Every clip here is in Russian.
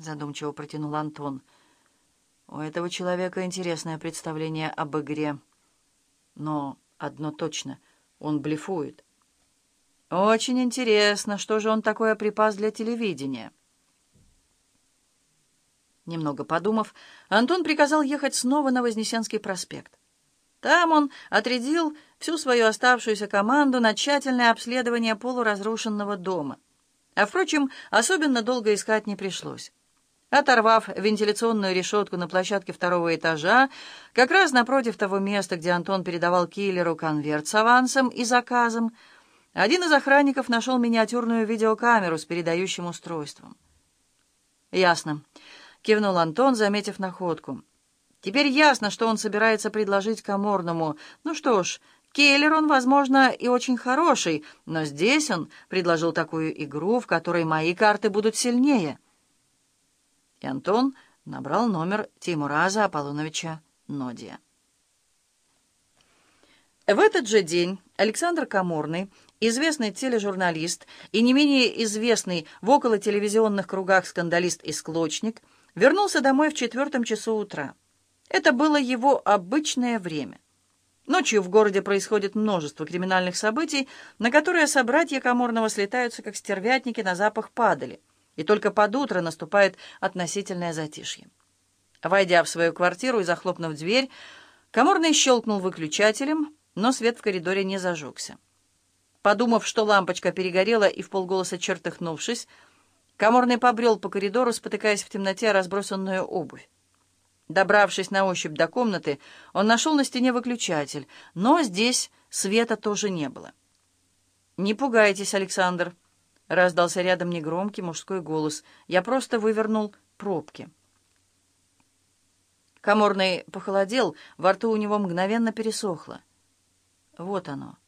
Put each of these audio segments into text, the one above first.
задумчиво протянул Антон. У этого человека интересное представление об игре. Но одно точно — он блефует. Очень интересно, что же он такое припас для телевидения. Немного подумав, Антон приказал ехать снова на Вознесенский проспект. Там он отрядил всю свою оставшуюся команду на тщательное обследование полуразрушенного дома. А, впрочем, особенно долго искать не пришлось. Оторвав вентиляционную решетку на площадке второго этажа, как раз напротив того места, где Антон передавал киллеру конверт с авансом и заказом, один из охранников нашел миниатюрную видеокамеру с передающим устройством. «Ясно», — кивнул Антон, заметив находку. «Теперь ясно, что он собирается предложить Каморному. Ну что ж, Келлер он, возможно, и очень хороший, но здесь он предложил такую игру, в которой мои карты будут сильнее» и Антон набрал номер Тимураза Аполлоновича Нодия. В этот же день Александр Каморный, известный тележурналист и не менее известный в околотелевизионных кругах скандалист и склочник, вернулся домой в четвертом часу утра. Это было его обычное время. Ночью в городе происходит множество криминальных событий, на которые собратья Каморного слетаются, как стервятники на запах падали – и только под утро наступает относительное затишье. Войдя в свою квартиру и захлопнув дверь, Каморный щелкнул выключателем, но свет в коридоре не зажегся. Подумав, что лампочка перегорела и в полголоса чертыхнувшись, Каморный побрел по коридору, спотыкаясь в темноте разбросанную обувь. Добравшись на ощупь до комнаты, он нашел на стене выключатель, но здесь света тоже не было. «Не пугайтесь, Александр», Раздался рядом негромкий мужской голос. Я просто вывернул пробки. Коморный похолодел, во рту у него мгновенно пересохло. Вот оно.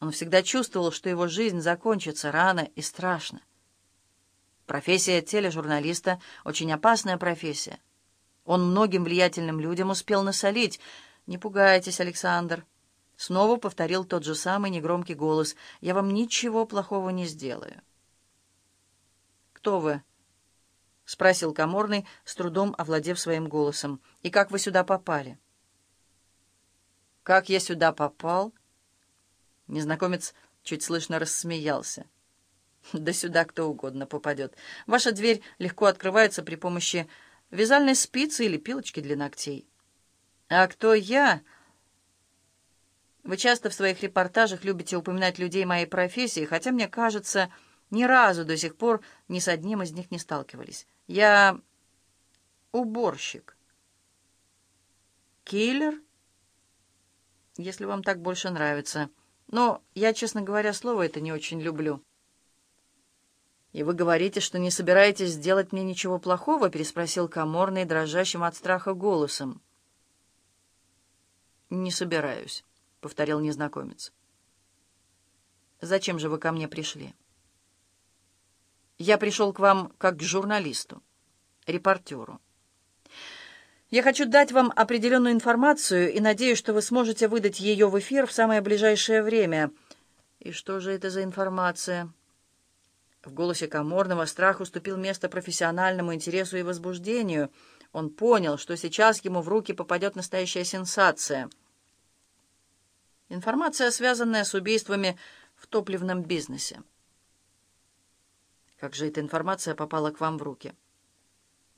Он всегда чувствовал, что его жизнь закончится рано и страшно. Профессия тележурналиста — очень опасная профессия. Он многим влиятельным людям успел насолить. Не пугайтесь, Александр. Снова повторил тот же самый негромкий голос. «Я вам ничего плохого не сделаю». «Кто вы?» — спросил Каморный, с трудом овладев своим голосом. «И как вы сюда попали?» «Как я сюда попал?» Незнакомец чуть слышно рассмеялся. «Да сюда кто угодно попадет. Ваша дверь легко открывается при помощи вязальной спицы или пилочки для ногтей». «А кто я?» Вы часто в своих репортажах любите упоминать людей моей профессии, хотя, мне кажется, ни разу до сих пор ни с одним из них не сталкивались. Я уборщик. Киллер? Если вам так больше нравится. Но я, честно говоря, слово это не очень люблю. «И вы говорите, что не собираетесь сделать мне ничего плохого?» — переспросил Каморный, дрожащим от страха голосом. «Не собираюсь» повторил незнакомец. «Зачем же вы ко мне пришли?» «Я пришел к вам как к журналисту, репортеру. Я хочу дать вам определенную информацию и надеюсь, что вы сможете выдать ее в эфир в самое ближайшее время. И что же это за информация?» В голосе Каморного страх уступил место профессиональному интересу и возбуждению. Он понял, что сейчас ему в руки попадет настоящая сенсация — Информация, связанная с убийствами в топливном бизнесе. Как же эта информация попала к вам в руки?